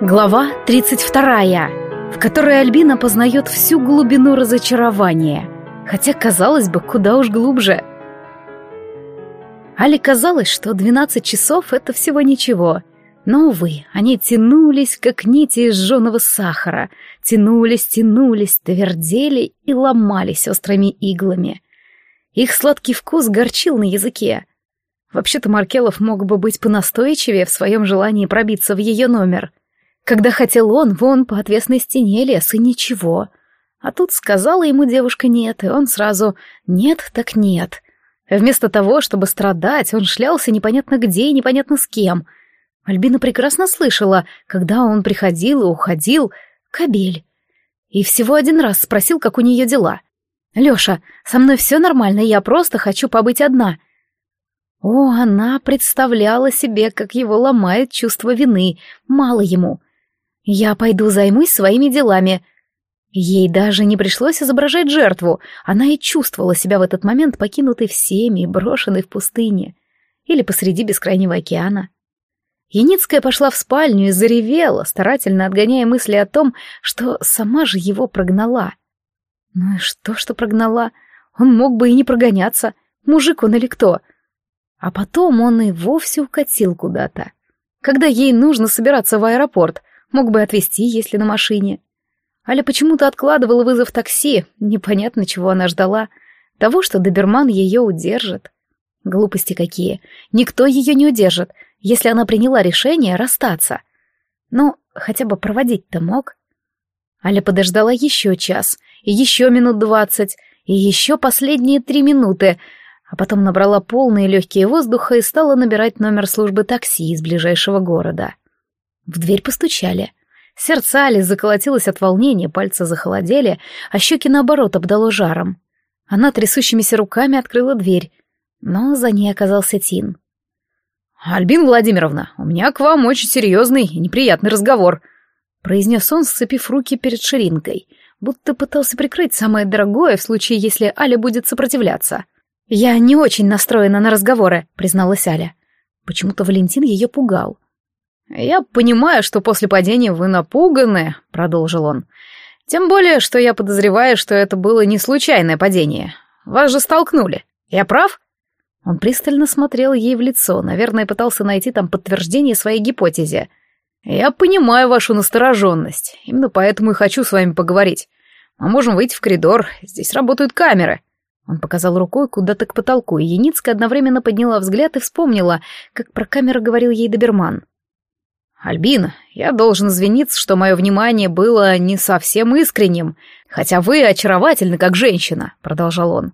Глава 32, в которой Альбина познает всю глубину разочарования. Хотя, казалось бы, куда уж глубже. Али казалось, что 12 часов — это всего ничего. Но, увы, они тянулись, как нити из жженого сахара. Тянулись, тянулись, твердели и ломались острыми иглами. Их сладкий вкус горчил на языке. Вообще-то Маркелов мог бы быть понастойчивее в своем желании пробиться в ее номер — когда хотел он, вон по отвесной стене лес, и ничего. А тут сказала ему девушка нет, и он сразу «нет, так нет». Вместо того, чтобы страдать, он шлялся непонятно где и непонятно с кем. Альбина прекрасно слышала, когда он приходил и уходил, кабель. И всего один раз спросил, как у нее дела. «Леша, со мной все нормально, я просто хочу побыть одна». О, она представляла себе, как его ломает чувство вины, мало ему. Я пойду займусь своими делами. Ей даже не пришлось изображать жертву, она и чувствовала себя в этот момент покинутой всеми брошенной в пустыне или посреди бескрайнего океана. Яницкая пошла в спальню и заревела, старательно отгоняя мысли о том, что сама же его прогнала. Ну и что, что прогнала? Он мог бы и не прогоняться, мужик он или кто. А потом он и вовсе укатил куда-то. Когда ей нужно собираться в аэропорт — Мог бы отвезти, если на машине. Аля почему-то откладывала вызов такси. Непонятно, чего она ждала. Того, что доберман ее удержит. Глупости какие. Никто ее не удержит, если она приняла решение расстаться. Ну, хотя бы проводить-то мог. Аля подождала еще час, и еще минут двадцать, и еще последние три минуты, а потом набрала полные легкие воздуха и стала набирать номер службы такси из ближайшего города. В дверь постучали. Сердце Али заколотилось от волнения, пальцы захолодели, а щеки, наоборот, обдало жаром. Она трясущимися руками открыла дверь, но за ней оказался Тин. «Альбин Владимировна, у меня к вам очень серьезный и неприятный разговор», произнес он, сцепив руки перед ширинкой, будто пытался прикрыть самое дорогое в случае, если Аля будет сопротивляться. «Я не очень настроена на разговоры», — призналась Аля. Почему-то Валентин ее пугал. «Я понимаю, что после падения вы напуганы», — продолжил он. «Тем более, что я подозреваю, что это было не случайное падение. Вас же столкнули. Я прав?» Он пристально смотрел ей в лицо, наверное, пытался найти там подтверждение своей гипотезе. «Я понимаю вашу настороженность. Именно поэтому и хочу с вами поговорить. Мы можем выйти в коридор, здесь работают камеры». Он показал рукой куда-то к потолку, и Яницкая одновременно подняла взгляд и вспомнила, как про камеры говорил ей доберман. «Альбина, я должен извиниться, что мое внимание было не совсем искренним, хотя вы очаровательны как женщина», — продолжал он.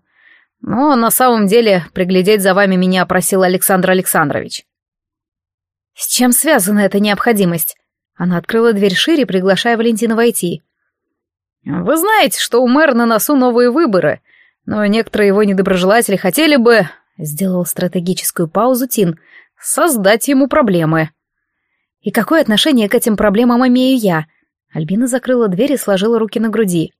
«Но на самом деле приглядеть за вами меня просил Александр Александрович». «С чем связана эта необходимость?» Она открыла дверь шире, приглашая Валентина войти. «Вы знаете, что у мэра на носу новые выборы, но некоторые его недоброжелатели хотели бы...» — сделал стратегическую паузу Тин. «Создать ему проблемы». И какое отношение к этим проблемам имею я? Альбина закрыла дверь и сложила руки на груди.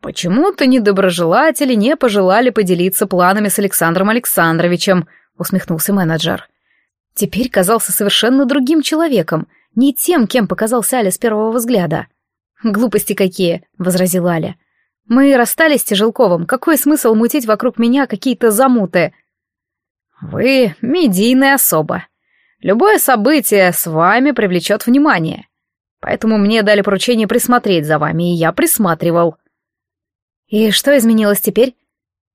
«Почему-то недоброжелатели не пожелали поделиться планами с Александром Александровичем», — усмехнулся менеджер. Теперь казался совершенно другим человеком, не тем, кем показался Аля с первого взгляда. «Глупости какие», — возразила Аля. «Мы расстались с Тяжелковым, какой смысл мутить вокруг меня какие-то замуты?» «Вы медийная особа», Любое событие с вами привлечет внимание. Поэтому мне дали поручение присмотреть за вами, и я присматривал. И что изменилось теперь?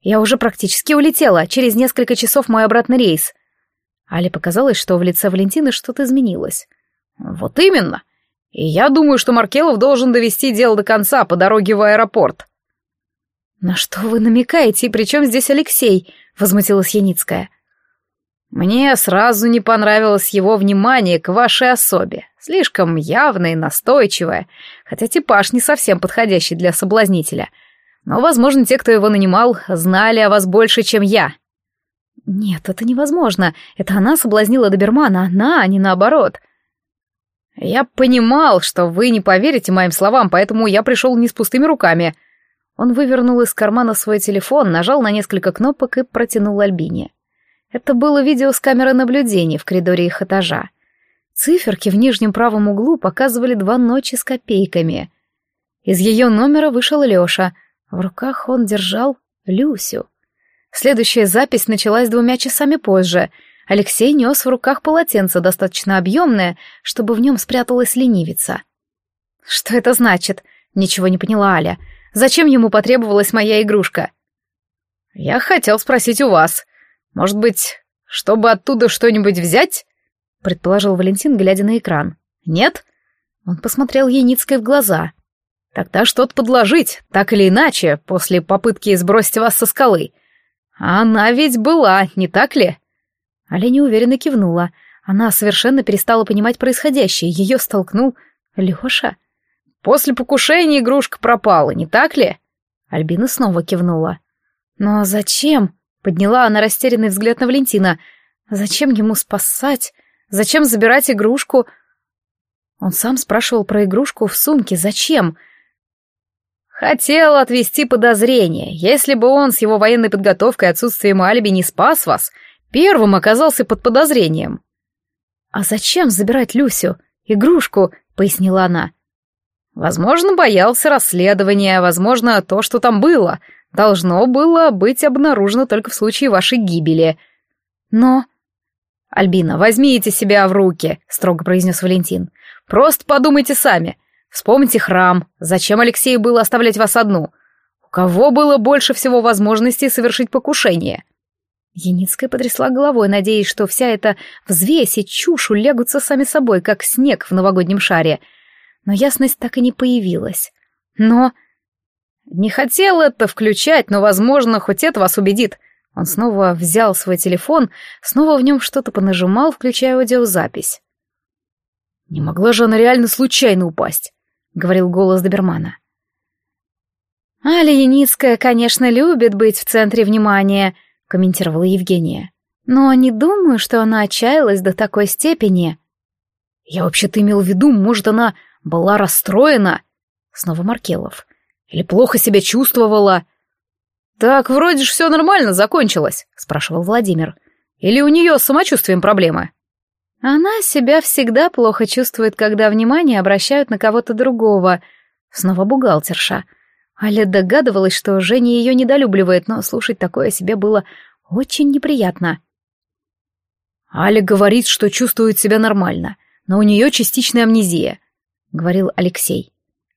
Я уже практически улетела, через несколько часов мой обратный рейс. Але показалось, что в лице Валентины что-то изменилось. Вот именно. И я думаю, что Маркелов должен довести дело до конца по дороге в аэропорт. На что вы намекаете, и при чем здесь Алексей? Возмутилась Яницкая. Мне сразу не понравилось его внимание к вашей особе. Слишком явное и настойчивое, хотя типаж не совсем подходящий для соблазнителя. Но, возможно, те, кто его нанимал, знали о вас больше, чем я. Нет, это невозможно. Это она соблазнила добермана, она, а не наоборот. Я понимал, что вы не поверите моим словам, поэтому я пришел не с пустыми руками. Он вывернул из кармана свой телефон, нажал на несколько кнопок и протянул Альбине. Это было видео с камеры наблюдения в коридоре их этажа. Циферки в нижнем правом углу показывали два ночи с копейками. Из ее номера вышел Леша. В руках он держал Люсю. Следующая запись началась двумя часами позже. Алексей нес в руках полотенце, достаточно объемное, чтобы в нем спряталась ленивица. «Что это значит?» — ничего не поняла Аля. «Зачем ему потребовалась моя игрушка?» «Я хотел спросить у вас. Может быть, чтобы оттуда что-нибудь взять?» — предположил Валентин, глядя на экран. «Нет?» Он посмотрел Яницкой в глаза. «Тогда что-то подложить, так или иначе, после попытки сбросить вас со скалы. Она ведь была, не так ли?» Аля неуверенно кивнула. Она совершенно перестала понимать происходящее. Ее столкнул Леша. «После покушения игрушка пропала, не так ли?» Альбина снова кивнула. «Но зачем?» — подняла она растерянный взгляд на Валентина. «Зачем ему спасать? Зачем забирать игрушку?» Он сам спрашивал про игрушку в сумке. «Зачем?» «Хотел отвести подозрение. Если бы он с его военной подготовкой и отсутствием алиби не спас вас, первым оказался под подозрением». «А зачем забирать Люсю? Игрушку?» — пояснила она. «Возможно, боялся расследования, возможно, то, что там было должно было быть обнаружено только в случае вашей гибели. Но... «Альбина, возьмите себя в руки», — строго произнес Валентин. «Просто подумайте сами. Вспомните храм. Зачем Алексею было оставлять вас одну? У кого было больше всего возможностей совершить покушение?» Яницкая потрясла головой, надеясь, что вся эта взвесь и чушь улягутся сами собой, как снег в новогоднем шаре. Но ясность так и не появилась. Но не хотел это включать, но, возможно, хоть это вас убедит. Он снова взял свой телефон, снова в нем что-то понажимал, включая аудиозапись. «Не могла же она реально случайно упасть», — говорил голос добермана. «Аля Яницкая, конечно, любит быть в центре внимания», — комментировала Евгения. «Но не думаю, что она отчаялась до такой степени». «Я вообще-то имел в виду, может, она была расстроена?» Снова Маркелов. Или плохо себя чувствовала?» «Так вроде же все нормально закончилось», — спрашивал Владимир. «Или у нее с самочувствием проблемы?» «Она себя всегда плохо чувствует, когда внимание обращают на кого-то другого», — снова бухгалтерша. Аля догадывалась, что Женя ее недолюбливает, но слушать такое себе было очень неприятно. «Аля говорит, что чувствует себя нормально, но у нее частичная амнезия», — говорил Алексей.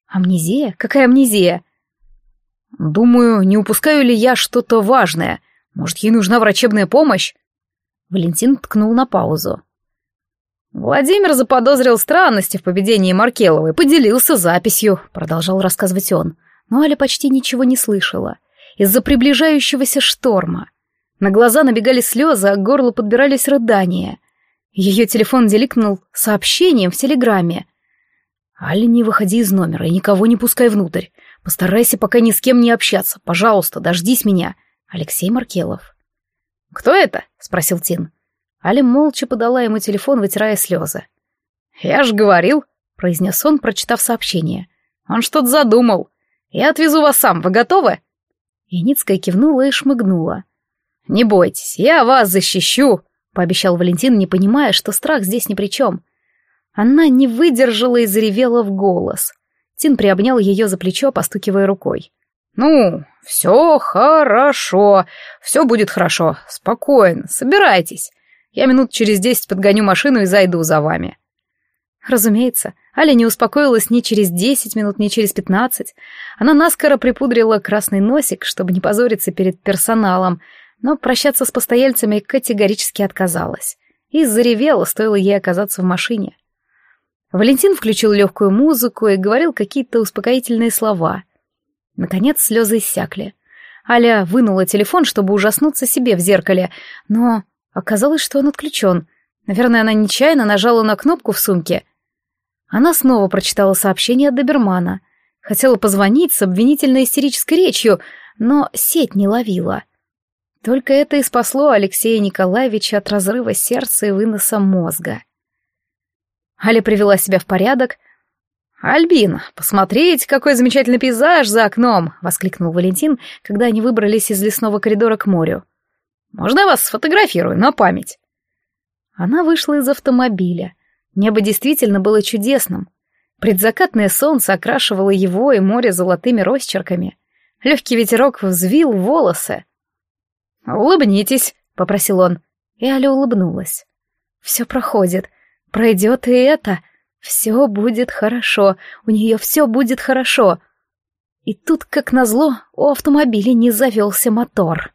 Амнезия? Какая амнезия? Думаю, не упускаю ли я что-то важное. Может, ей нужна врачебная помощь? Валентин ткнул на паузу. Владимир заподозрил странности в поведении Маркеловой, поделился записью, продолжал рассказывать он. Но Аля почти ничего не слышала. Из-за приближающегося шторма. На глаза набегали слезы, а к горлу подбирались рыдания. Ее телефон деликнул сообщением в телеграмме — «Аля, не выходи из номера и никого не пускай внутрь. Постарайся пока ни с кем не общаться. Пожалуйста, дождись меня. Алексей Маркелов». «Кто это?» — спросил Тин. Аля молча подала ему телефон, вытирая слезы. «Я ж говорил», — произнес он, прочитав сообщение. «Он что-то задумал. Я отвезу вас сам. Вы готовы?» Яницкая кивнула и шмыгнула. «Не бойтесь, я вас защищу», — пообещал Валентин, не понимая, что страх здесь ни при чем. Она не выдержала и заревела в голос. Тин приобнял ее за плечо, постукивая рукой. «Ну, все хорошо, все будет хорошо, спокойно, собирайтесь. Я минут через десять подгоню машину и зайду за вами». Разумеется, Аля не успокоилась ни через десять минут, ни через пятнадцать. Она наскоро припудрила красный носик, чтобы не позориться перед персоналом, но прощаться с постояльцами категорически отказалась. И заревела, стоило ей оказаться в машине. Валентин включил легкую музыку и говорил какие-то успокоительные слова. Наконец слезы иссякли. Аля вынула телефон, чтобы ужаснуться себе в зеркале, но оказалось, что он отключен. Наверное, она нечаянно нажала на кнопку в сумке. Она снова прочитала сообщение от Добермана. Хотела позвонить с обвинительной истерической речью, но сеть не ловила. Только это и спасло Алексея Николаевича от разрыва сердца и выноса мозга. Аля привела себя в порядок. «Альбин, посмотреть, какой замечательный пейзаж за окном!» — воскликнул Валентин, когда они выбрались из лесного коридора к морю. «Можно я вас сфотографирую на память?» Она вышла из автомобиля. Небо действительно было чудесным. Предзакатное солнце окрашивало его и море золотыми росчерками. Легкий ветерок взвил волосы. «Улыбнитесь», — попросил он. И Аля улыбнулась. «Все проходит. Пройдет и это. Все будет хорошо. У нее все будет хорошо». И тут, как назло, у автомобиля не завелся мотор.